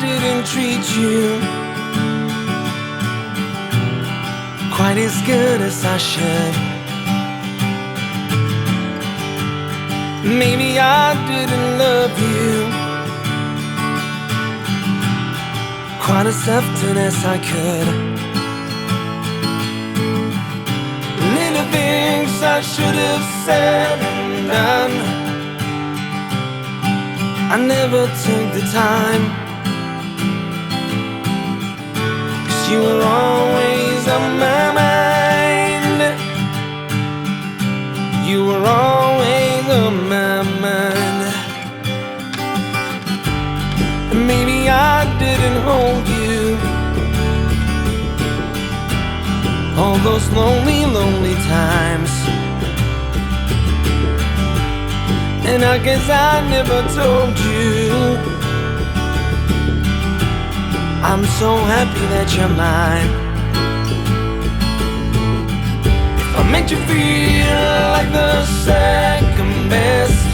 didn't treat you quite as good as I should. Maybe I didn't love you quite as often as I could. Little things I should have said and done. I never took the time. Cause you were always on my mind. You were always on my mind. And maybe I didn't hold you. All those lonely, lonely times. And I guess I never told you. I'm so happy that you're mine. If I made you feel like the second best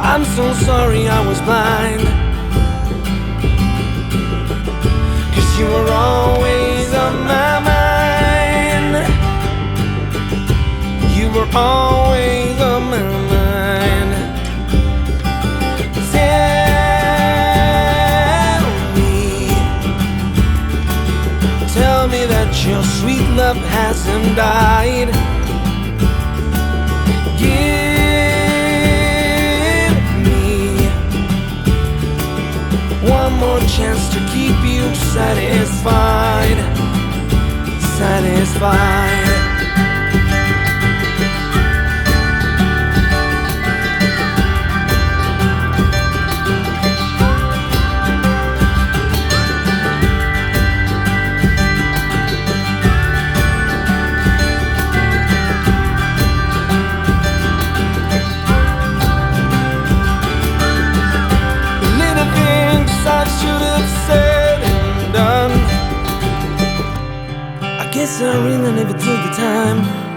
I'm so sorry I was blind. Cause you were always on my mind. You were always your sweet love hasn't died. Give me one more chance to keep you satisfied. Satisfied. Should have said and done. I guess I really never took the time.